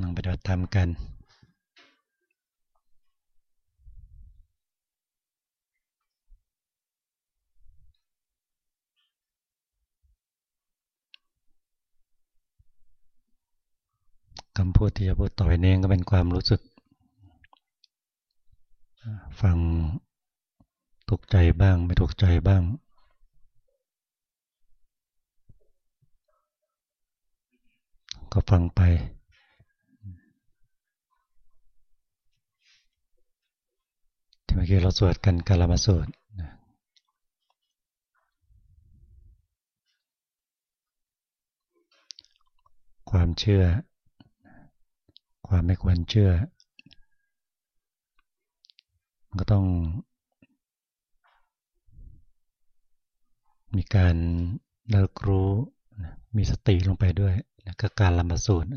นั่งปฏิบัติธรรมกัน คำพูดที่จะพูดต่อไปนี้ก็เป็นความรู้สึก ฟังถูกใจบ้าง ไม่ถูกใจบ้างก็ฟังไป เมื่อกี้เราสวดกันกาลมาสวดความเชื่อ ความไม่ควรเชื่อ มันก็ต้อง มีการเลิกรู้ มีสติลงไปด้วย ก็การลำบสูตร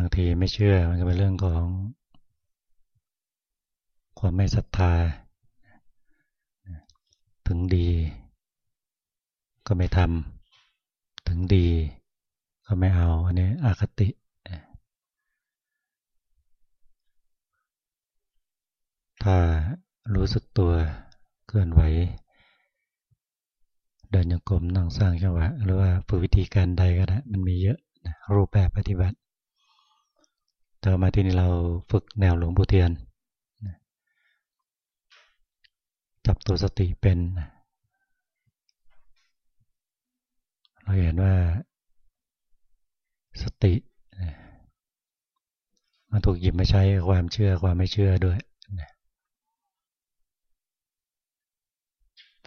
บางทีไม่เชื่อมันก็เป็นเรื่องของ ความไม่ศรัทธา ถึงดี ก็ไม่ทำถึงดี ก็ไม่เอา อันนี้อคติถ้ารู้สึกตัวเคลื่อนไหว เดินยังกลมนั่งสร้างจังหวะหรือว่าฝึกวิธีการใดก็ได้มันมีเยอะรูปแบบปฏิบัติ แต่มาที่นี่เราฝึกแนวหลวงปู่เทียน จับตัวสติเป็น เราเห็นว่าสติมันถูกหยิบมาใช้ความเชื่อความไม่เชื่อด้วย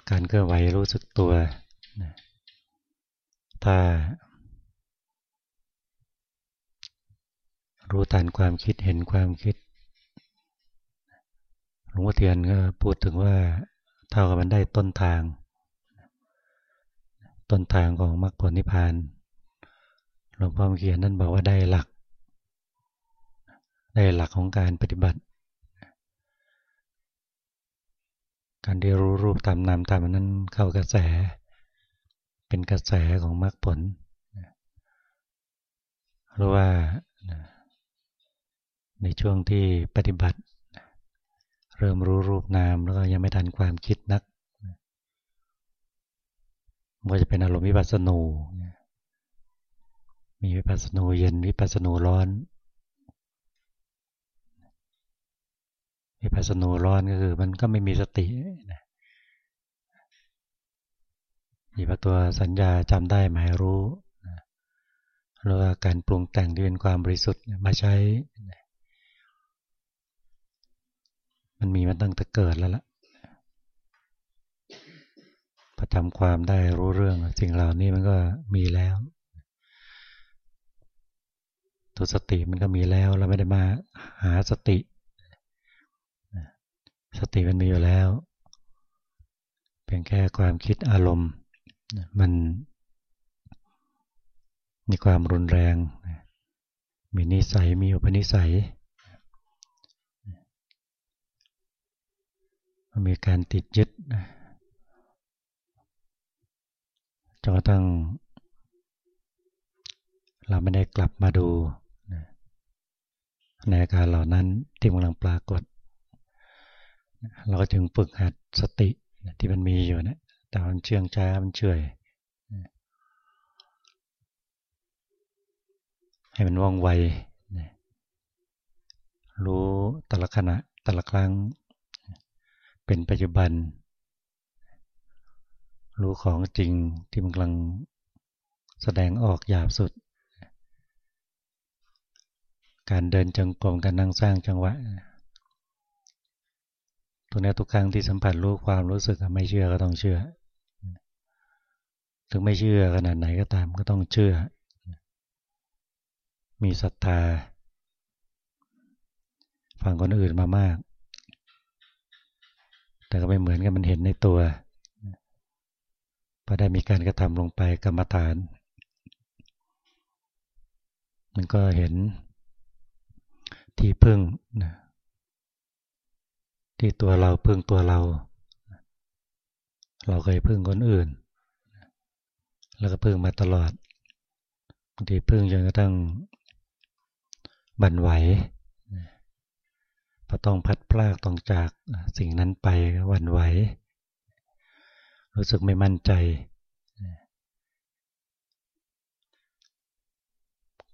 การเคลื่อนไหวรู้สึกตัว ถ้า รู้ทันความคิดเห็นความคิดหลวงพ่อเทียนก็พูดถึงว่าเท่ากับมันได้ต้นทาง ต้นทางของมรรคผลนิพพานหลวงพ่อเขียนนั่นบอกว่าได้หลัก ได้หลักของการปฏิบัติ การที่รู้รูปตามนามตามนั้นเข้ากระแส เป็นกระแสของมรรคผลหรือว่า ในช่วงที่ปฏิบัติ เริ่มรู้รูปนามแล้วก็ยังไม่ทันความคิดนักมันจะเป็นอารมณ์วิปัสสนูมีวิปัสสนูเย็นวิปัสสนูร้อน วิปัสสนูร้อนก็คือ มันก็ไม่มีสติมีพตัวสัญญาจำได้หมายรู้หรือว่าการปรุงแต่งที่เป็นความบริสุทธิ์มาใช้ มันมีมาตั้งแต่เกิดแล้วล่ะพอทำความได้รู้เรื่องสิ่งเหล่านี้มันก็มีแล้วตัวสติมันก็มีแล้ว เราไม่ได้มาหาสติ สติมันมีอยู่แล้ว เพียงแค่ความคิดอารมณ์ มันมีความรุนแรง มีนิสัยมีอุปนิสัย มีการติดยึดจนกระทั่งเราไม่ได้กลับมาดูในอาการเหล่านั้นที่กำลังปรากฏ เราก็จึงฝึกหัดสติที่มันมีอยู่นะแต่มันเชื่องช้ามันเฉยให้มันว่องไวรู้แต่ละขณะแต่ละครั้ง เป็นปัจจุบัน รู้ของจริงที่มันกำลังแสดงออกหยาบสุด การเดินจงกรมการนั่งสร้างจังหวะตรงนี้ทุกครั้งที่สัมผัสรู้ความรู้สึกไม่เชื่อก็ต้องเชื่อ ถึงไม่เชื่อขนาดไหนก็ตามก็ต้องเชื่อ มีศรัทธา ฟังคนอื่นมามาก แต่ก็ไม่เหมือนกันมันเห็นในตัวพอได้มีการกระทำลงไปกรรมฐาน มันก็เห็นที่พึ่งนะที่ตัวเราพึ่งตัวเรา เราเคยพึ่งคนอื่น แล้วก็พึ่งมาตลอดบางทีพึ่งจนกระทั่งบันไหว พอต้องพัดพลากต้องจากสิ่งนั้นไปวันไหว รู้สึกไม่มั่นใจ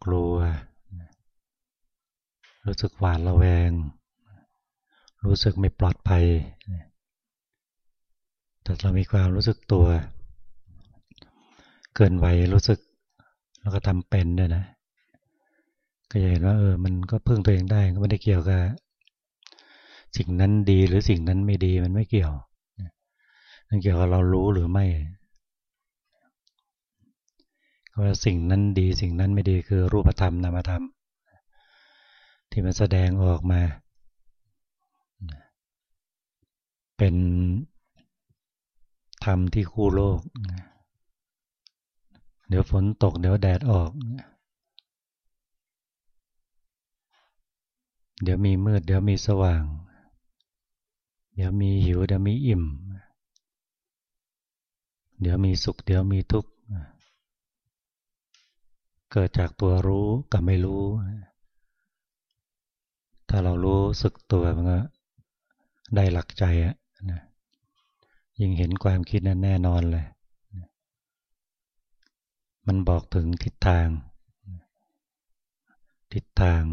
กลัว รู้สึกหวาดระแวง รู้สึกไม่ปลอดภัย แต่เรามีความรู้สึกตัว เกินไหวรู้สึกแล้วก็ทำเป็นด้วยนะ ก็จะเห็นว่าเออ มันก็พึ่งตัวเองได้ก็ไม่ได้เกี่ยวกับ สิ่งนั้นดีหรือสิ่งนั้นไม่ดีมันไม่เกี่ยวมันเกี่ยวกับเรารู้หรือไม่ว่าสิ่งนั้นดีสิ่งนั้นไม่ดีคือรูปธรรมนามธรรม ที่มันแสดงออกมา เป็นธรรมที่คู่โลก เดี๋ยวฝนตก เดี๋ยวแดดออก เดี๋ยวมีมืด เดี๋ยวมีสว่าง เดี๋ยวมีหิวเดี๋ยวมีอิ่ม เดี๋ยวมีสุข เดี๋ยวมีทุกข์เกิดจากตัวรู้กับไม่รู้ ถ้าเรารู้สึกตัวมันก็ได้หลักใจอะนะยิ่งเห็นความคิดนั้นแน่นอนเลย มันบอกถึงทิศทาง ทิศทาง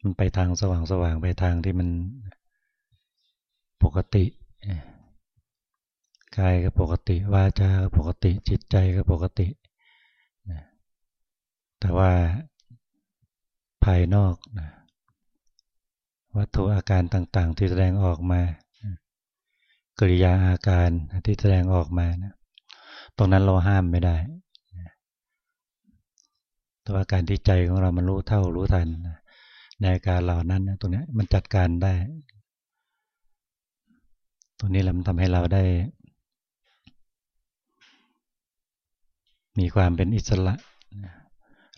มันไปทางสว่างสว่างไปทางที่มัน ปกติกายก็ปกติ วาจาก็ปกติ จิตใจก็ปกติแต่ว่าภายนอกวัตถุอาการต่างๆ ที่แสดงออกมา กริยาอาการที่แสดงออกมานะตรงนั้นเราห้ามไม่ได้แต่ว่าการที่ใจของเรามันรู้เท่ารู้ทันในการเหล่านั้นตรงนี้มันจัดการได้ ตรงนี้แหละมันทำให้เราได้ มีความเป็นอิสระ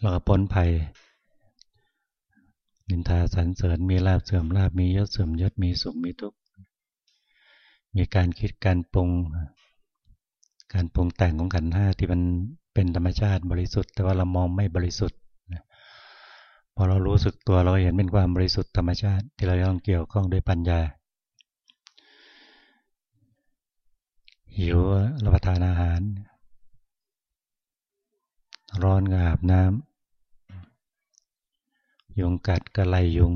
เราก็พ้นภัย นินทาสรรเสริญมีลาบเสื่อมลาบมียศเสื่อมยศมีสุขมีทุกข์มีการคิดการปรุง การปรุงแต่งของขันห้าที่มันเป็นธรรมชาติบริสุทธิ์ แต่ว่าเรามองไม่บริสุทธิ์พอเรารู้สึกตัวเราเห็นเป็นความบริสุทธิ์ธรรมชาติ ที่เราต้องเกี่ยวข้องด้วยปัญญา หิวรับประทานอาหาร ร้อนก็อาบน้ำยุงกัดก็ไล่ยุง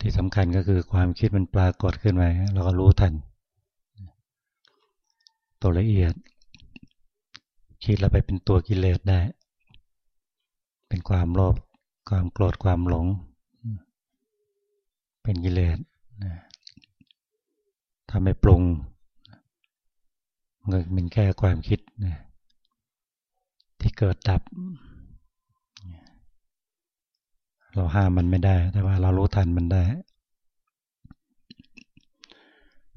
ที่สำคัญก็คือความคิดมันปรากฏขึ้นมาเราก็รู้ทัน ตัวละเอียด คิดเราไปเป็นตัวกิเลสได้ เป็นความโลภความโกรธความหลง เป็นกิเลส ถ้าไม่ปรุงมันเป็นแค่ความคิดนะที่เกิดดับ เราห้ามมันไม่ได้ แต่ว่าเรารู้ทันมันได้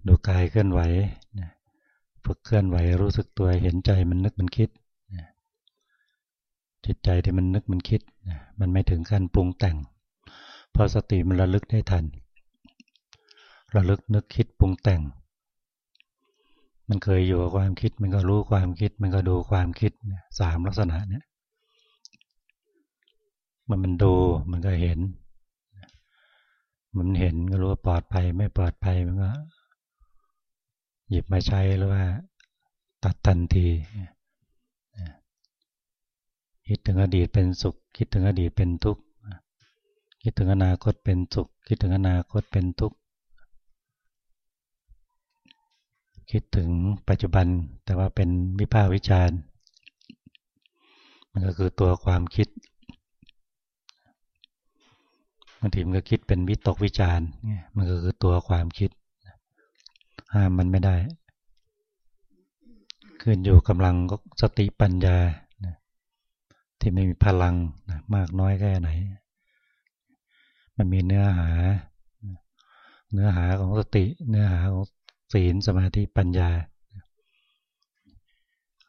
ดูกายเคลื่อนไหวฝึกเคลื่อนไหวรู้สึกตัวเห็นใจมันนึกมันคิดจิตใจที่มันนึกมันคิดมันไม่ถึงขั้นปรุงแต่ง เพราะสติมันระลึกได้ทัน ระลึกนึกคิดปรุงแต่ง มันเคยอยู่กับความคิด มันก็รู้ความคิด มันก็ดูความคิดสามลักษณะเนี่ยมันมันดูมันก็เห็น มันเห็นก็รู้ว่าปลอดภัยไม่ปลอดภัยมันก็หยิบมาใช้หรือว่า ตัดทันทีคิดถึงอดีตเป็นสุข คิดถึงอดีตเป็นทุกข์คิดถึงอนาคตเป็นสุข คิดถึงอนาคตเป็นทุกข์ คิดถึงปัจจุบันแต่ว่าเป็นวิภาควิจารณ์ มันก็คือตัวความคิดบางทีมันก็คิดเป็นวิตกวิจารณ์มันก็คือตัวความคิด ห้ามมันไม่ได้ ขึ้นอยู่กำลังสติปัญญาที่ไม่มีพลังมากน้อยแค่ไหน มันมีเนื้อหา เนื้อหาของสติ เนื้อหาของ ศีลสมาธิปัญญา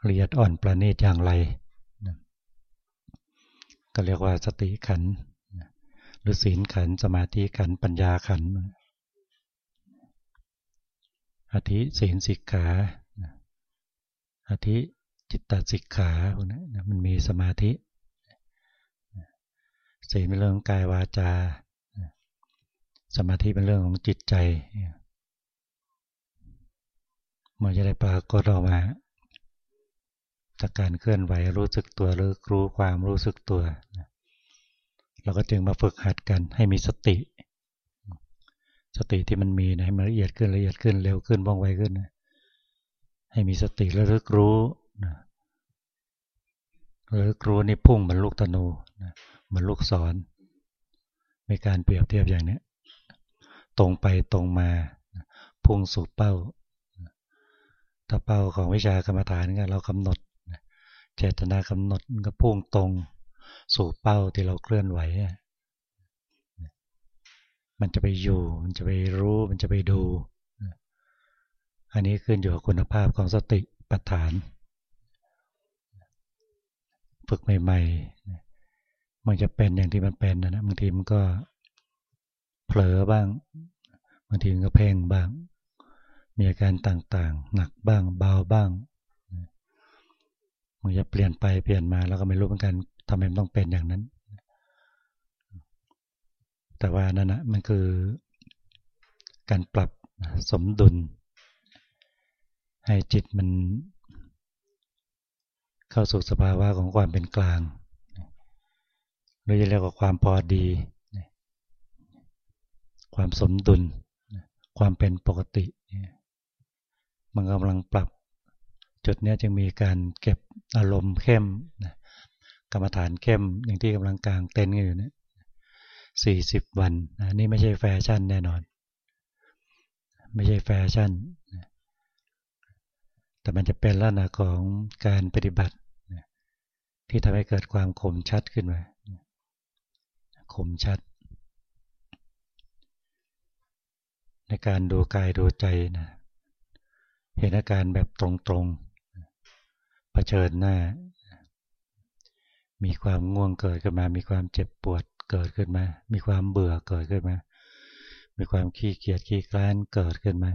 ละเอียดอ่อนประณีตอย่างไร ก็เรียกว่าสติขัน หรือศีลขัน สมาธิขัน ปัญญาขัน อธิศีลสิกขา อธิจิตตสิกขาพวกนี้มันมีสมาธิ ศีลเป็นเรื่องกายวาจา สมาธิเป็นเรื่องของจิตใจ มันจะได้ปรากฏออกมาจากการเคลื่อนไหวรู้สึกตัวหรือรู้ความรู้สึกตัว เราก็จึงมาฝึกหัดกันให้มีสติ สติที่มันมีนะให้มันละเอียดขึ้นละเอียดขึ้นเร็วขึ้นว่องไวขึ้น ให้มีสติระลึกรู้ระลึกรู้นี่พุ่งเหมือนลูกธนูเหมือนลูกศรในการเปรียบเทียบอย่างนี้ตรงไปตรงมา พุ่งสู่เป้า ถ้าเป้าของวิชากรรมฐานก็เรากำหนดเจตนากำหนดก็พุ่งตรง สู่เป้าที่เราเคลื่อนไหวมันจะไปอยู่ มันจะไปรู้ มันจะไปดู อันนี้ขึ้นอยู่กับคุณภาพของสติปัฏฐาน ฝึกใหม่ๆ มันจะเป็นอย่างที่มันเป็นนะ บางทีมันก็เผลอบ้าง บางทีมันก็เพ่งบ้าง มีอาการต่างๆ หนักบ้างเบาบ้างมันจะเปลี่ยนไปเปลี่ยนมาแล้วก็ไม่รู้เหมือนกันทำไมมันต้องเป็นอย่างนั้น แต่ว่านั่นนะมันคือการปรับสมดุล ให้จิตมัน เข้าสู่สภาวะของความเป็นกลางหรือจะเรียกว่าความพอดี ความสมดุล ความเป็นปกติ มันกำลังปรับ จุดนี้จึงมีการเก็บอารมณ์เข้มนะกรรมฐานเข้มอย่างที่กำลังกลางเต็นท์อยู่เนี่ยสี่สิบวันนะนี่ไม่ใช่แฟชั่นแน่นอน ไม่ใช่แฟชั่น แต่มันจะเป็นลักษณะของการปฏิบัติ ที่ทำให้เกิดความคมชัดขึ้นมาคมชัด ในการดูกายดูใจนะ เห็นอาการแบบตรงๆเผชิญหน้า มีความง่วงเกิดขึ้นมา มีความเจ็บปวดเกิดขึ้นมา มีความเบื่อเกิดขึ้นมา มีความขี้เกียจขี้คลานเกิดขึ้นมา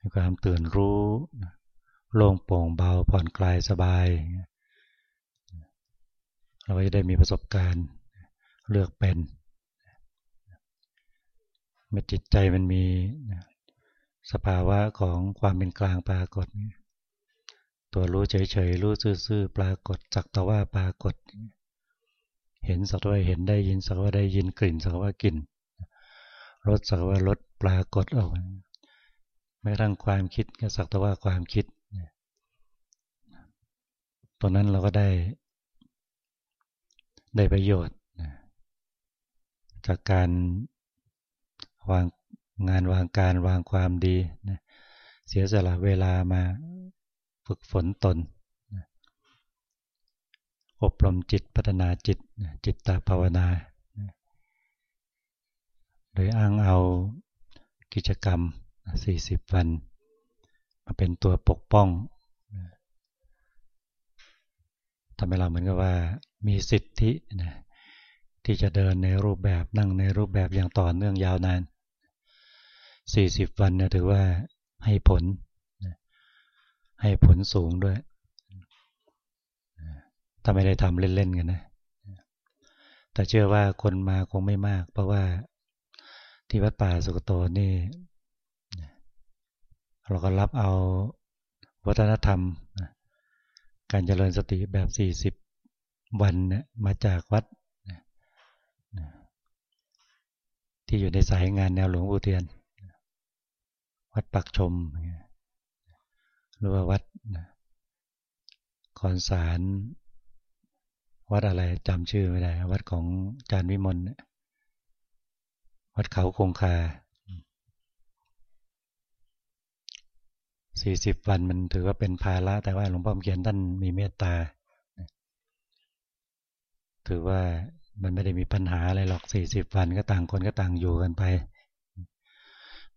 มีความตื่นรู้โล่งโปร่งเบาผ่อนคลายสบาย เราจะได้มีประสบการณ์เลือกเป็นเมื่อจิตใจมันมี สภาวะของความเป็นกลางปรากฏ ตัวรู้เฉยๆ รู้ซื่อๆ ปรากฏจักตว่าปรากฏ เห็นสักว่าเห็นได้ยินสักว่าได้ยินกลิ่นสักว่ากลิ่นรสสักว่ารสปรากฏออกไม่ทั้งความคิดก็สักแต่ว่าความคิดตรงนั้นเราก็ได้ ได้ประโยชน์ จากการวาง งานวางการวางความดีเสียสละเวลามาฝึกฝนตนอบรมจิตพัฒนาจิตจิตตภาวนาโดยอ้างเอากิจกรรม 40 วัน มาเป็นตัวปกป้องทำให้เราเหมือนกับว่ามีสิทธินะที่จะเดินในรูปแบบนั่งในรูปแบบอย่างต่อเนื่องยาวนาน 40วันเนี่ยถือว่าให้ผล ให้ผลสูงด้วยถ้าไม่ได้ทำเล่นๆกันนะ แต่เชื่อว่าคนมาคงไม่มาก เพราะว่าที่วัดป่าสุกโตนี่ เราก็รับเอาวัฒนธรรม การเจริญสติแบบ40วันเนี่ยมาจากวัด ที่อยู่ในสายงานแนวหลวงปู่เทียน วัดปักชม หรือว่าวัดคอนสาร วัดอะไรจำชื่อไม่ได้ วัดของจารย์วิมลวัดเขาคงคาสี่สิบวันมันถือว่าเป็นภาระแต่ว่าหลวงพ่อเขียนท่านมีเมตตา ถือว่ามันไม่ได้มีปัญหาอะไรหรอกสี่สิบวันก็ต่างคนก็ต่างอยู่กันไป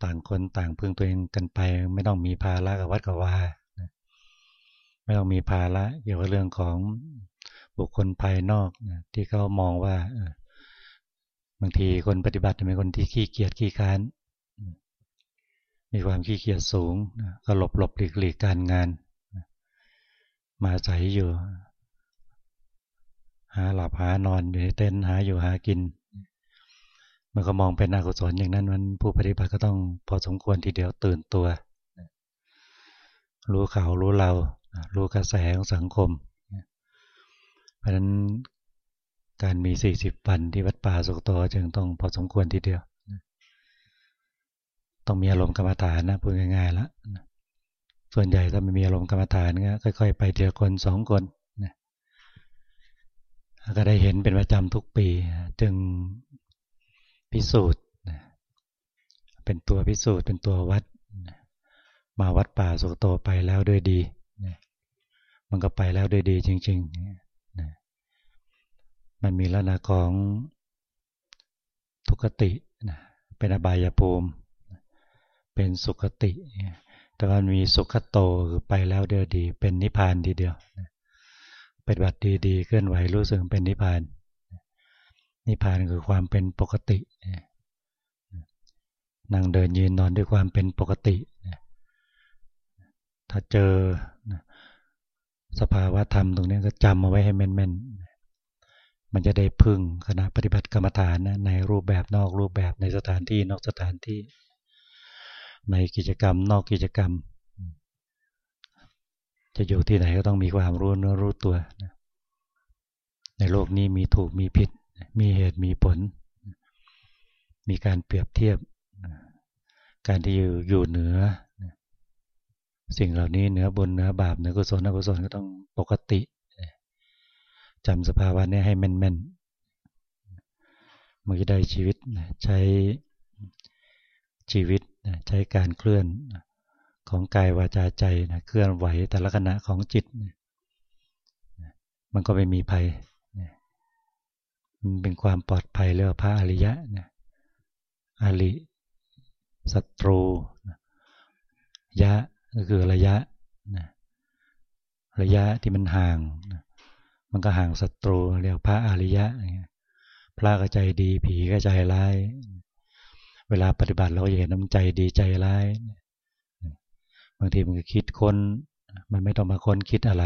ต่างคนต่างพึ่งตัวเองกันไป ไม่ต้องมีภาระกับวัดกับว่าไม่ต้องมีภาระเกี่ยวกับเรื่องของบุคคลภายนอกที่เขามองว่าบางทีคนปฏิบัติเป็นคนที่ขี้เกียจขี้ค้านมีความขี้เกียจสูงก็หลบหลบหลีกหลีกการงาน มาใส่อยู่ หาหลับหานอนอยู่ในเต็นท์หาอยู่หากิน มันก็มองเป็นอกุศลอย่างนั้นมันผู้ปฏิบัติก็ต้องพอสมควรทีเดียวตื่นตัว รู้เขารู้เรา รู้กระแสของสังคม เพราะฉะนั้นการมีสี่สิบวันที่วัดป่าสุกโตจึงต้องพอสมควรทีเดียว ต้องมีอารมณ์กรรมฐานนะพูดง่ายๆล้วส่วนใหญ่ถ้าไม่มีอารมณ์กรรมฐานก็ค่อย ๆ ไปเดียวคนสองคนก็ได้เห็นเป็นประจำทุกปี จึง พิสูจน์เป็นตัวพิสูจน์เป็นตัววัด มาวัดป่าสุโตไปแล้วด้วยดี มันก็ไปแล้วด้วยดีจริงๆ มันมีลักษณะของทุกติ เป็นอบายภูมิ เป็นสุขติ แต่มันมีสุขโตคือไปแล้วเดียวดี เป็นนิพพานทีเดียวเป็นบัตรดีๆเคลื่อนไหวรู้สึกเป็นนิพพาน นิพพานคือความเป็นปกตินั่งเดินยืนนอนด้วยความเป็นปกติ ถ้าเจอสภาวะธรรมตรงนี้ก็จำเอาไว้ให้แม่นๆ มันจะได้พึ่งคณะปฏิบัติกรรมฐานนะในรูปแบบนอกรูปแบบในสถานที่นอกสถานที่ ในกิจกรรมนอกกิจกรรม จะอยู่ที่ไหนก็ต้องมีความรู้เนื้อรู้ตัว ในโลกนี้มีถูกมีผิด มีเหตุมีผล มีการเปรียบเทียบ การที่อยู่อยู่เหนือ สิ่งเหล่านี้เหนือบนเหนือบาปเหนือกุศลอกุศลก็ต้องปกติจำสภาวะนี้ให้แม่นๆมันจะได้ชีวิตใช้ชีวิตใช้การเคลื่อนของกายวาจาใจเคลื่อนไหวแต่ละขณะของจิต มันก็ไม่มีภัย มันเป็นความปลอดภัยเรียกว่าพระอริยะนะอริศัตรูยะก็คือระยะนะระยะที่มันห่างนะมันก็ห่างศัตรูเรียกพระอริยะพระก็ใจดีผีก็ใจร้ายเวลาปฏิบัติเราเห็นน้ำใจดีใจร้ายบางทีมันก็คิดคนมันไม่ต้องมาคนคิดอะไร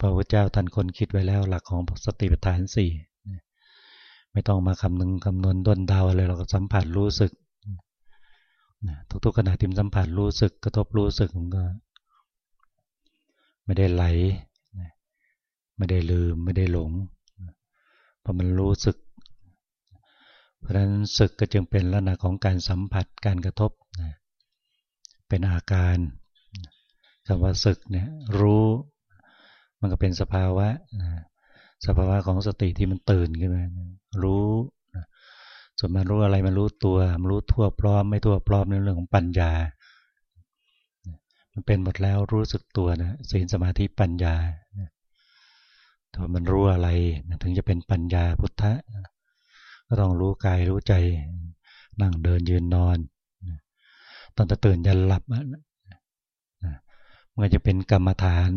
พระพุทธเจ้าท่านคนคิดไว้แล้ว หลักของสติปัฏฐานสี่ไม่ต้องมาคำนึงคำนวณด้นดาวอะไรเราก็สัมผัสรู้สึกทุกๆขณะที่สัมผัสรู้สึกกระทบรู้สึกมันก็ ไม่ได้ไหลไม่ได้ลืมไม่ได้หลงเพราะมันรู้สึก เพราะฉะนั้นสึกก็จึงเป็นลักษณะของการสัมผัสการกระทบเป็นอาการคำว่าสึกเนี่ยรู้ มันก็เป็นสภาวะสภาวะของสติที่มันตื่นขึ้นมารู้ส่วนมันรู้อะไรมันรู้ตัวมันรู้ทั่วพร้อมไม่ทั่วพร้อมในเรื่องของปัญญา มันเป็นหมดแล้วรู้สึกตัวนะศีลสมาธิปัญญาถ้ามันรู้อะไรถึงจะเป็นปัญญาพุทธะก็ต้องรู้กายรู้ใจ นั่งเดินยืนนอนตอนจะตื่นยันหลับมันจะเป็นกรรมฐาน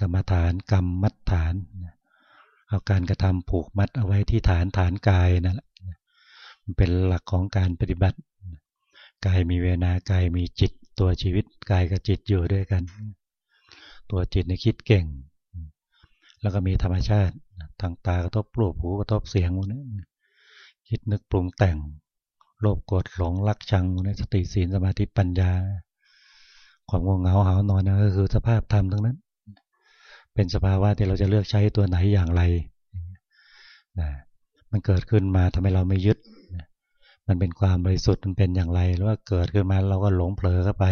กรรมฐานกรรมมัดฐานเอาการกระทำผูกมัดเอาไว้ที่ฐานฐานกายนั่นแหละมันเป็นหลักของการปฏิบัติกายมีเวนากายมีจิตตัวชีวิตกายกับจิตอยู่ด้วยกัน ตัวจิตในคิดเก่ง แล้วก็มีธรรมชาติทางตากระทบรูปหูกระทบเสียงนี้คิดนึกปรุงแต่งโลภโกรธหลงรักชังในสติศีลสมาธิปัญญา ความง่วงเหงาหานอนนั่นก็คือสภาพธรรมทั้งนั้น เป็นสภาวะที่เราจะเลือกใช้ตัวไหนอย่างไรนะมันเกิดขึ้นมาทำให้เราไม่ยึดนะมันเป็นความบริสุทธิ์มันเป็นอย่างไรหรือว่าเกิดขึ้นมาเราก็หลงเผลอเข้าไป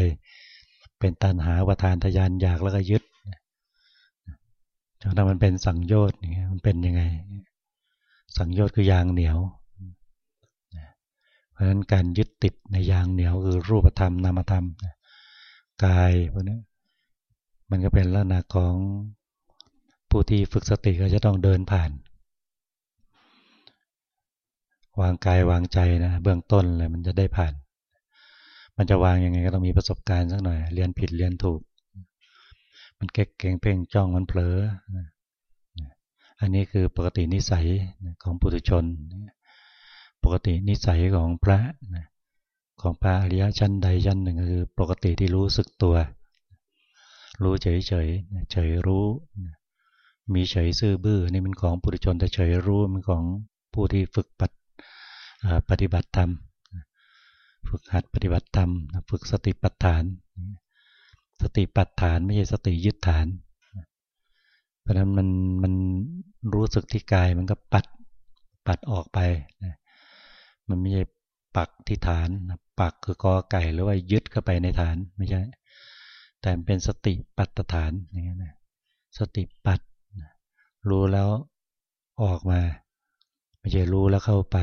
เป็นตัณหาประทานทยานอยากแล้วก็ยึดจนถ้ามันเป็นสังโยชน์อย่างเงี้ยมันเป็นยังไง สังโยชน์คือยางเหนียวเพราะฉะนั้นการยึดติดในยางเหนียวคือรูปธรรมนามธรรมกายพวกนี้มันก็เป็นลักษณะของ ผู้ที่ฝึกสติก็จะต้องเดินผ่าน วางกายวางใจนะเบื้องต้นเลยมันจะได้ผ่าน มันจะวางยังไงก็ต้องมีประสบการณ์สักหน่อย เรียนผิดเรียนถูก มันเก๊กเก่งเพ่งจ้องมันเผลอ อันนี้คือปกตินิสัยของปุถุชน ปกตินิสัยของพระของพระอริยชั้นใดชั้นหนึ่งคือปกติที่รู้สึกตัว รู้เฉยเฉยเฉยรู้ มีเฉยซื่อบื้อนี่มันของปุถุชนแต่เฉยรู้มันของผู้ที่ฝึกปฏิบัติธรรมฝึกหัดปฏิบัติธรรมฝึกสติปัฏฐาน สติปัฏฐานไม่ใช่สติยึดฐาน เพราะนั้นมันมันรู้สึกที่กายมันก็ปัดปัดออกไป มันไม่ใช่ปักที่ฐาน ปักคือกอไก่หรือว่ายึดเข้าไปในฐานไม่ใช่ แต่เป็นสติปัตฐานอย่างนี้นะสติปัด รู้แล้วออกมา ไม่ใช่รู้แล้วเข้าไป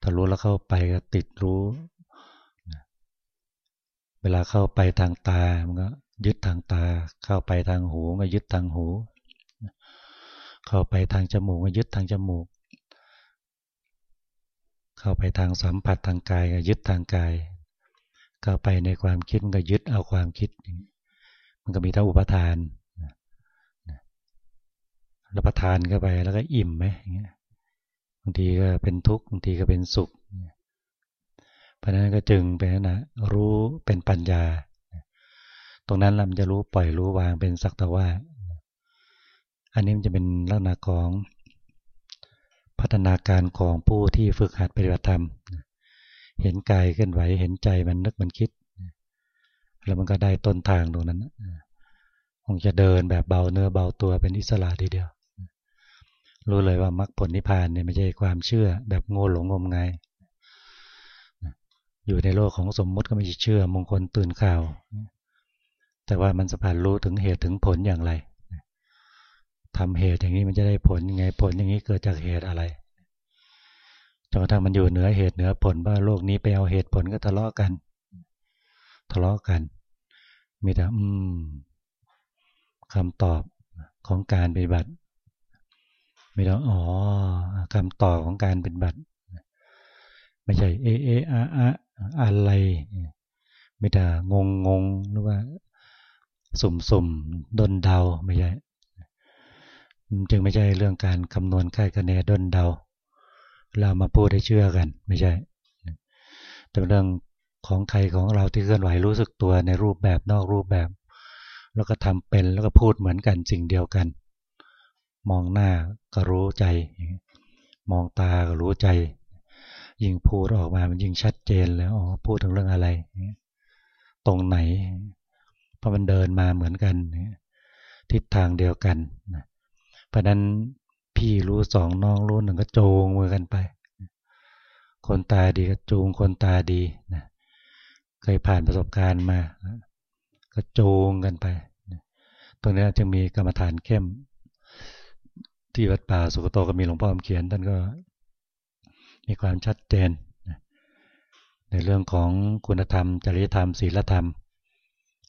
ถ้ารู้แล้วเข้าไปก็ติดรู้ เวลาเข้าไปทางตา มันก็ยึดทางตา เข้าไปทางหูก็ยึดทางหู เข้าไปทางจมูกก็ยึดทางจมูก เข้าไปทางสัมผัสทางกายก็ยึดทางกาย เข้าไปในความคิดมันก็ยึดเอาความคิด มันก็มีทั้งอุปทาน รับประทานเข้าไปแล้วก็อิ่มไหมอย่างเงี้ยบางทีก็เป็นทุกข์บางทีก็เป็นสุขเพราะนั้นก็จึงเป็นนะรู้เป็นปัญญา ตรงนั้นเราจะรู้ปล่อยรู้วางเป็นสักแต่ว่า อันนี้มันจะเป็นลักษณะของพัฒนาการของผู้ที่ฝึกหัดปฏิบัติธรรม เห็นกายเคลื่อนไหวเห็นใจมันนึกมันคิด แล้วมันก็ได้ต้นทางตรงนั้นคงจะเดินแบบเบาเนื้อเบาตัวเป็นอิสระทีเดียว รู้เลยว่ามรรคผลนิพพานเนี่ยไม่ใช่ความเชื่อ แบบโง่หลงงมงายอยู่ในโลกของสมมุติก็ไม่ใช่เชื่อ มงคลตื่นข่าว แต่ว่ามันสะพานรู้ถึงเหตุถึงผลอย่างไรทำเหตุอย่างนี้มันจะได้ผลยังไงผลอย่างนี้เกิดจากเหตุอะไรจนกระทั่งมันอยู่เหนือเหตุเหนือผลว่าโลกนี้ไปเอาเหตุผลก็ทะเลาะกัน ทะเลาะกัน มีแต่อืมคำตอบของการปฏิบัติ ไม่ต้องอ๋อคำต่อของการเป็นบัตรไม่ใช่เอเออะอะอะไร ไม่ได้งงงงหรือว่า สุ่มสุ่มดนเดาไม่ใช่จึงไม่ใช่เรื่องการคำนวณค่ายคะแนนดนเดา เรามาพูดให้เชื่อกัน ไม่ใช่ แต่เรื่องของใครของเราที่เคลื่อนไหวรู้สึกตัวในรูปแบบนอกรูปแบบ แล้วก็ทำเป็นแล้วก็พูดเหมือนกันสิ่งเดียวกัน มองหน้าก็รู้ใจ มองตาก็รู้ใจ ยิ่งพูดออกมามันยิ่งชัดเจนแล้วอ๋อพูดถึงเรื่องอะไร ตรงไหนพราะมันเดินมาเหมือนกันทิศทางเดียวกันเพราะนั้นพี่รู้สองน้องรู้หนึ่งก็โจงมือกันไป คนตาดีก็จูงคนตาดีนะเคยผ่านประสบการณ์มา ก็จูงกันไป ตรงนี้จึงมีกรรมฐานเข้ม ที่วัดป่าสุกโตก็มีหลวงพ่อเขียน ท่านก็มีความชัดเจนในเรื่องของคุณธรรม จริยธรรม ศีลธรรม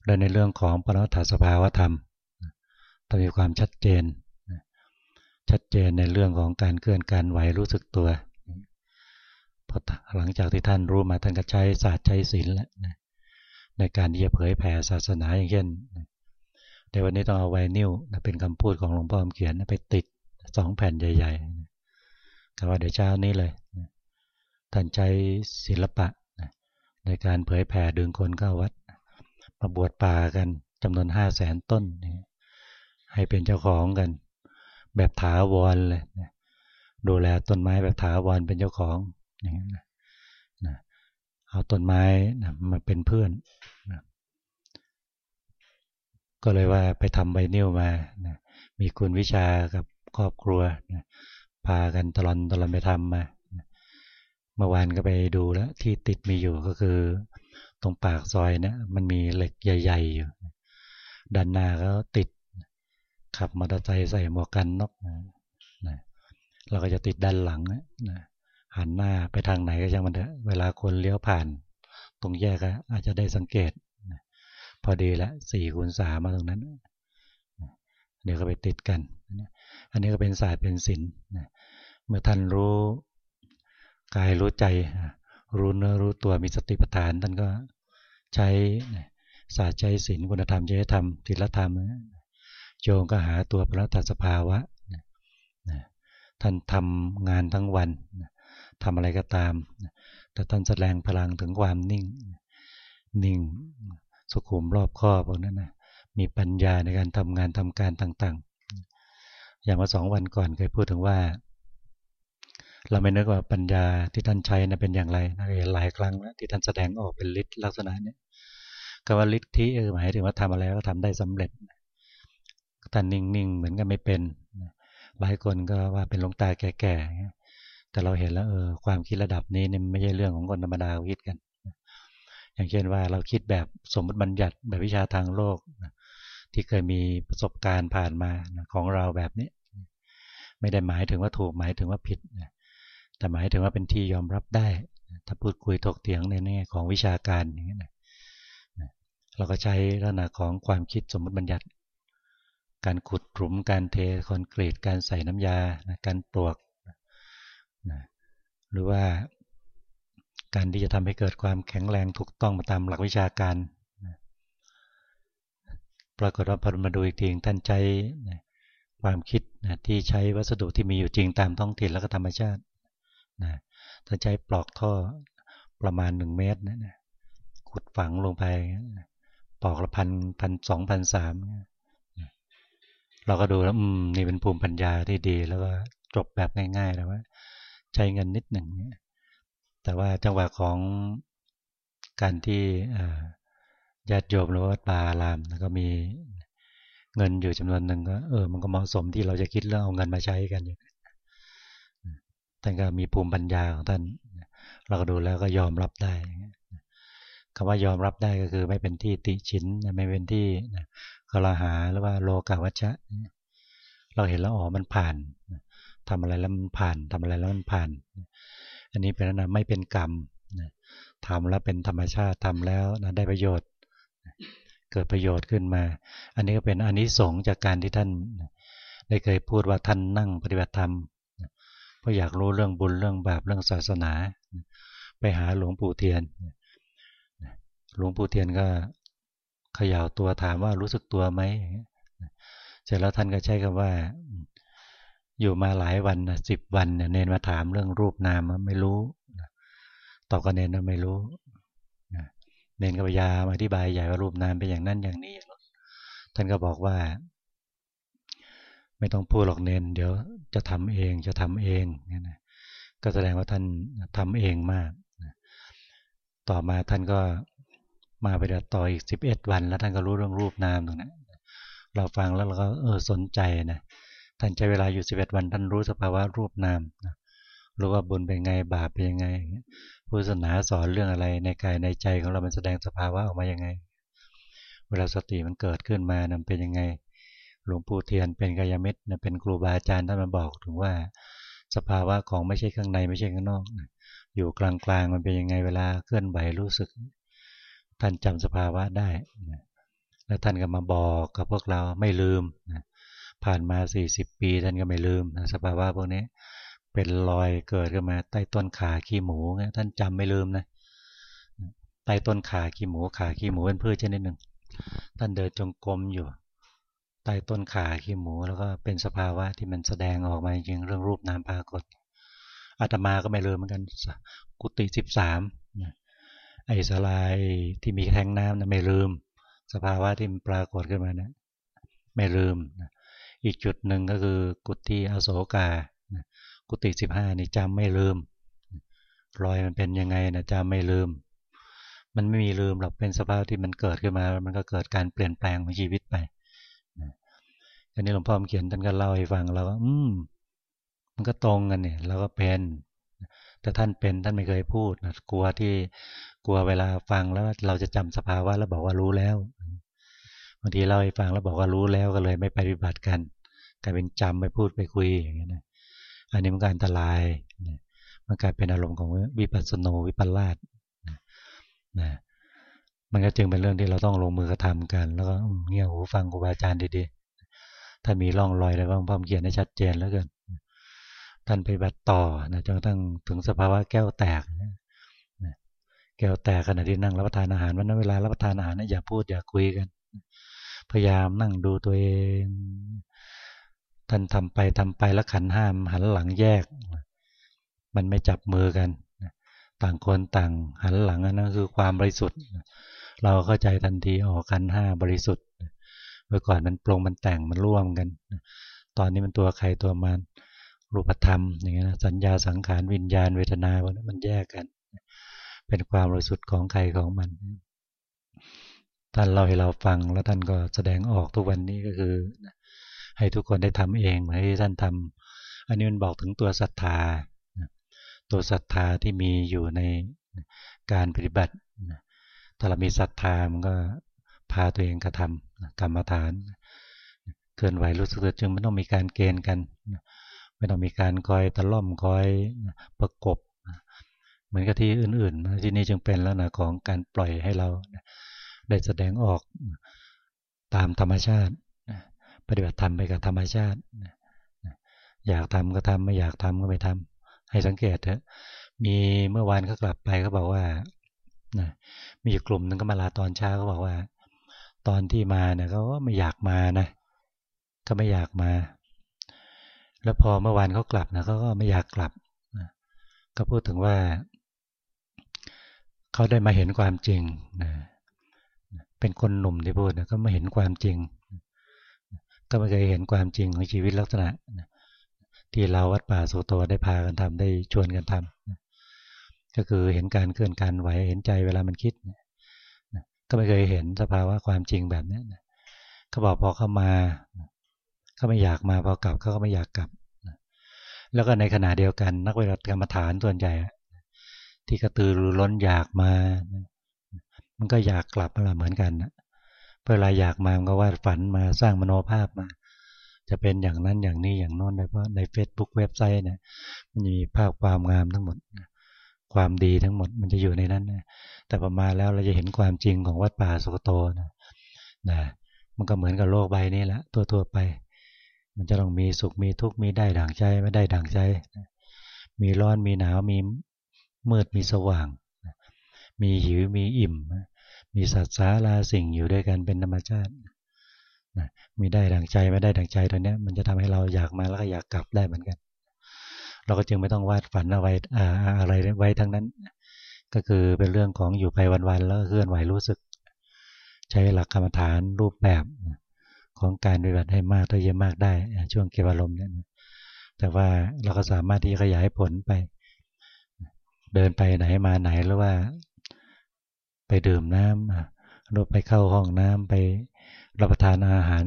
และในเรื่องของปรมัตถสภาวธรรมต้องมีความชัดเจน ชัดเจนในเรื่องของการเคลื่อนการไหวรู้สึกตัวพอหลังจากที่ท่านรู้มาท่านก็ใช้ศาสตร์ใช้ศีลแล้วในการที่จะเผยแผ่ศาสนาอย่างเช่นในวันนี้ต้องเอาไวนิ้วเป็นคำพูดของหลวงพ่อเขียนไปติด สองแผ่นใหญ่ๆ แต่ว่าเดี๋ยวเช้านี้เลยท่านใช้ศิลปะในการเผยแผ่ดึงคนเข้าวัด มาบวชป่ากันจำนวนห้าแสนต้น ให้เป็นเจ้าของกัน แบบถาวรเลยดูแลต้นไม้แบบถาวรเป็นเจ้าของอย่างนี้นะเอาต้นไม้มาเป็นเพื่อนก็เลยว่าไปทำใบนิ้วมามีคุณวิชากับ ครอบครัวพากันตลอนตลอนไปทำมาเมื่อวานก็ไปดูแล้วที่ติดมีอยู่ก็คือ ตรงปากซอยนะมันมีเหล็กใหญ่ๆอยู่ด้านหน้าก็ติดขับมอเตอร์ไซค์ใส่หมวกกันน็อกนะเราก็จะติดด้านหลังนะหันหน้าไปทางไหนก็ยังมันเถอะเวลาคนเลี้ยวผ่าน ตรงแยกก็อาจจะได้สังเกตพอดีละสี่คูณสามมาตรงนั้น เดี๋ยวก็ไปติดกัน อันนี้ก็เป็นศาสตร์เป็นศิลป์เมื่อท่านรู้กายรู้ใจ รู้เนื้อรู้ตัวมีสติปัฏฐาน ท่านก็ใช้ศาสตร์ใช้ศิลป์คุณธรรมจริยธรรมศิลธรรมโยงก็หาตัวพระตัสภาวะท่านทำงานทั้งวันทำอะไรก็ตาม แต่ท่านแสดงพลังถึงความนิ่ง นิ่ง สุขุมรอบคอบพวกนั้นนะมีปัญญาในการทำงานทำการต่าง อย่างมาสองวันก่อนเคยพูดถึงว่า เราไม่นึกว่าปัญญาที่ท่านใช้นะเป็นอย่างไรนะเห็นหลายครั้งแล้วที่ท่านแสดงออกเป็นฤทธิ์ลักษณะนี้ก็ว่าฤทธิ์ที่หมายถึงว่าทำอะไรก็ทำได้สำเร็จท่านนิ่งๆเหมือนกันไม่เป็นหลายคนก็ว่าเป็นลงตาแก่ๆแต่เราเห็นแล้วเออความคิดระดับนี้เนี่ยไม่ใช่เรื่องของคนธรรมดาคิดกัน อย่างเช่นว่าเราคิดแบบสมมติบัญญัติแบบวิชาทางโลก ที่เคยมีประสบการณ์ผ่านมาของเราแบบนี้ ไม่ได้หมายถึงว่าถูกหมายถึงว่าผิด แต่หมายถึงว่าเป็นที่ยอมรับได้ ถ้าพูดคุยถกเถียงในแง่ของวิชาการอย่างนี้นะเราก็ใช้ลักษณะของความคิดสมมติบัญญัติ การขุดหลุมการเทคอนกรีตการใส่น้ำยาการปลวกหรือว่าการที่จะทำให้เกิดความแข็งแรงถูกต้องมาตามหลักวิชาการ ปรากฏว่าพอมาดูอีกทีท่านใจความคิดที่ใช้วัสดุที่มีอยู่จริงตามท้องถิ่นแล้วก็ธรรมชาติท่านใช้ปลอกท่อประมาณหนึ่งเมตรนะขุดฝังลงไปปลอกละพันพันสองพันสามเราก็ดูแล้วอืมนี่เป็นภูมิปัญญาที่ดี แล้วก็จบแบบง่ายๆแล้วว่า ใช้เงินนิดหนึ่งแต่ว่าจังหวะของการที่ ญาติโยมหรือว่าป่าลามก็มีเงินอยู่จำนวนหนึ่งก็เออ มันก็เหมาะสมที่เราจะคิดเรื่องเอาเงินมาใช้กันอยู่ท่านก็มีภูมิปัญญาของท่าน เราก็ดูแล้วก็ยอมรับได้คำว่ายอมรับได้ก็คือไม่เป็นที่ติชินไม่เป็นที่กลาหาหรือว่าโลกาวัชชะเราเห็นแล้วอ๋อมันผ่านทำอะไรแล้วมันผ่านทำอะไรแล้วมันผ่าน อันนี้เป็นนะไม่เป็นกรรมทำแล้วเป็นธรรมชาติทำแล้วนะได้ประโยชน์ เกิดประโยชน์ขึ้นมา อันนี้ก็เป็นอันนี้สงจากการที่ท่านได้เคยพูดว่าท่านนั่งปฏิบัติธรรมเพราะอยากรู้เรื่องบุญเรื่องบาปเรื่องศาสนา ไปหาหลวงปู่เทียน หลวงปู่เทียนก็เขย่าตัวถามว่ารู้สึกตัวไหมเสร็จแล้วท่านก็ใช้คำว่า อยู่มาหลายวันนะสิบวันเนี่ยเนนมาถามเรื่องรูปนามไม่รู้ตอบกับเนนไม่รู้ เนนก็พยายามอธิบายใหญ่ว่ารูปนามเป็นอย่างนั้นอย่างนี้ ท่านก็บอกว่า ไม่ต้องพูดหรอกเนนเดี๋ยวจะทำเองจะทำเองเนี่ยนะก็แสดงว่าท่านทำเองมากต่อมาท่านก็มาไปต่ออีกสิบเอ็ดวัน แล้วท่านก็รู้เรื่องรูปนามตรงนั้นเราฟังแล้วเราก็เออสนใจนะท่านใช้เวลาอยู่สิบเอ็ดวัน ท่านรู้สภาวะรูปนามรู้ว่าบุญเป็นไงบาปเป็นยังไง พุทธศาสนาสอนเรื่องอะไรในกายในใจของเรามันแสดงสภาวะออกมายังไง เวลาสติมันเกิดขึ้นมานันเป็นยังไง หลวงปู่เทียนเป็นกายเมิตรเป็นครูบาอาจารย์ท่านมาบอกถึงว่า สภาวะของไม่ใช่ข้างในไม่ใช่ข้างนอก อยู่กลางๆมันเป็นยังไงเวลาเคลื่อนไหวรู้สึก ท่านจำสภาวะได้แล้วท่านก็มาบอกกับพวกเราไม่ลืมนะผ่านมา 40 ปีท่านก็ไม่ลืมสภาวะพวกนี้ เป็นรอยเกิดขึ้นมาใต้ต้นขาขี้หมูเนี่ยท่านจำไม่ลืมนะใต้ต้นขาขี้หมูขาขี้หมูเป็นพืชชนิดหนึ่งท่านเดินจงกรมอยู่ ใต้ต้นขาขี้หมูแล้วก็เป็นสภาวะที่มันแสดงออกมาจริงเรื่องรูปนามปรากฏอาตมาก็ไม่ลืมเหมือนกัน กุฏิสิบสามไอ้สลายที่มีแทงน้ำนะไม่ลืม สภาวะที่มันปรากฏขึ้นมาเนะไม่ลืม อีกจุดหนึ่งก็คือกุฏิอโศกา กุฏิสิบห้านี่จำไม่ลืม รอยมันเป็นยังไงนะจำไม่ลืม มันไม่มีลืมหรอกเป็นสภาพที่มันเกิดขึ้นมา มันก็เกิดการเปลี่ยนแปลงของชีวิตไปอันนี้หลวงพ่อเขียนท่านก็เล่าให้ฟังเราก็อืม มันก็ตรงกันเนี่ยเราก็เป็นแต่ท่านเป็นท่านไม่เคยพูดนะกลัวที่กลัวเวลาฟังแล้วเราจะจำสภาวะแล้วบอกว่ารู้แล้วบางทีเล่าให้ฟังแล้วบอกว่ารู้แล้วก็เลยไม่ไปปฏิบัติกันกลายเป็นจำไปพูดไปคุยอย่างเงี้ยนะ อันนี้มันก็อันตรายมันกลายเป็นอารมณ์ของวิปัสสนูวิปลาสนะมันก็จึงเป็นเรื่องที่เราต้องลงมือกระทำกัน แล้วก็เงี่ยหูฟังครูบาอาจารย์ดีๆถ้ามีร่องรอยอะไรบ้างพ่อมเขียนให้ชัดเจนแล้วกันท่านไปบัตรต่อนะจนกระทั่งถึงสภาวะแก้วแตกนะแก้วแตกขณะที่นั่งรับประทานอาหารวันนั้นเวลารับประทานอาหารนะอย่าพูดอย่าคุยกัน พยายามนั่งดูตัวเอง ท่านทำไปทำไปแล้วขันห้ามหันหลังแยก มันไม่จับมือกัน ต่างคนต่างหันหลังนั่นคือความบริสุทธิ์ เราเข้าใจทันทีออกขันห้าบริสุทธิ์เมื่อก่อนมันปรงมันแต่งมันร่วมกัน ตอนนี้มันตัวใครตัวมันรูปธรรมอย่างเงี้ยสัญญาสังขารวิญญาณเวทนาวกนั้นมันแยกกัน เป็นความบริสุทธิ์ของใครของมันท่านเราให้เราฟังแล้วท่านก็แสดงออกทุกวันนี้ก็คือ ให้ทุกคนได้ทำเองให้ท่านทำอันนี้มันบอกถึงตัวศรัทธา ตัวศรัทธาที่มีอยู่ในการปฏิบัติถ้าเรามีศรัทธามันก็พาตัวเองกระทำกรรมฐานเคลื่อนไหวรู้สึกตัวจึงไม่ต้องมีการเกณฑ์กัน ไม่ต้องมีการคอยตะล่อมคอยประกบ เหมือนกับที่อื่นๆ ที่นี่จึงเป็นแล้วนะของการปล่อยให้เราได้แสดงออกตามธรรมชาติ ปฏิบัติธรรมไปกับธรรมชาติอยากทำก็ทำไม่อยากทำก็ไม่ทำให้สังเกตเถอะมีเมื่อวานเขากลับไปเขาบอกว่านะมีกลุ่มนึงก็มาลาตอนเช้าเขาบอกว่า ตอนที่มาเนี่ยเขาก็ไม่อยากมานะก็ไม่อยากมา แล้วพอเมื่อวานเขากลับนะเขาก็ไม่อยากกลับก็พูดถึงว่าเขาได้มาเห็นความจริงนะเป็นคนหนุ่มที่พูดนะก็มาเห็นความจริง ก็ไม่เคยเห็นความจริงของชีวิตลักษณะที่เราวัดป่าสุโตได้พากันทำได้ชวนกันทำก็คือเห็นการเคลื่อนการไหวเห็นใจเวลามันคิดก็ไม่เคยเห็นสภาวะความจริงแบบนี้เขาบอกพอเข้ามาเขาไม่อยากมาพอกลับเขาก็ไม่อยากกลับแล้วก็ในขณะเดียวกันนักวิรัตกรรมฐานส่วนใหญ่ที่กระตือรือร้นอยากมา มันก็อยากกลับมาเหมือนกัน เวลาอยากมามันก็วาดฝันมาสร้างมโนภาพมา จะเป็นอย่างนั้นอย่างนี้อย่างโน้นเพราะใน Facebook เว็บไซต์เนี่ยมันมีภาพความงามทั้งหมดความดีทั้งหมดมันจะอยู่ในนั้นนะแต่พอมาแล้วเราจะเห็นความจริงของวัดป่าสุกโตนะนะมันก็เหมือนกับโลกใบนี้แหละตัวทั่วไป มันจะต้องมีสุขมีทุกข์มีได้ดั่งใจไม่ได้ดั่งใจมีร้อนมีหนาวมีมืดมีสว่าง มีหิวมีอิ่ม ม มีสัตว์สาราสิ่งอยู่ด้วยกันเป็นธรรมชาติมีได้ดั่งใจไม่ได้ดั่งใจตัวนี้มันจะทำให้เราอยากมาแล้วก็อยากกลับได้เหมือนกัน เราก็จึงไม่ต้องวาดฝันเอาไว้อะไรไว้ทั้งนั้น ก็คือเป็นเรื่องของอยู่ไปวันๆแล้วเคลื่อนไหวรู้สึก ใช้หลักกรรมฐานรูปแบบของการปฏิบัติให้มากถ้าเยอะมากได้ ช่วงเก็บอารมณ์เนี่ยแต่ว่าเราก็สามารถที่จะขยายผลไป เดินไปไหนมาไหนหรือว่า ไปดื่มน้ำหรือไปเข้าห้องน้ำไปรับประทานอาหาร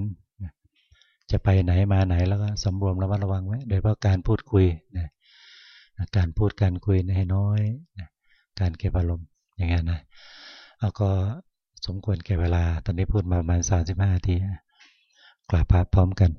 จะไปไหนมาไหนแล้วก็สำรวมระมัดระวังไว้ โดยเฉพาะการพูดคุยนะการพูดการคุยให้น้อยนะการเก็บอารมณ์อย่างเงี้ยนะแล้วก็สมควรแก่เวลา ตอนนี้พูดมาประมาณสามสิบห้าทีกราบพระพร้อมกัน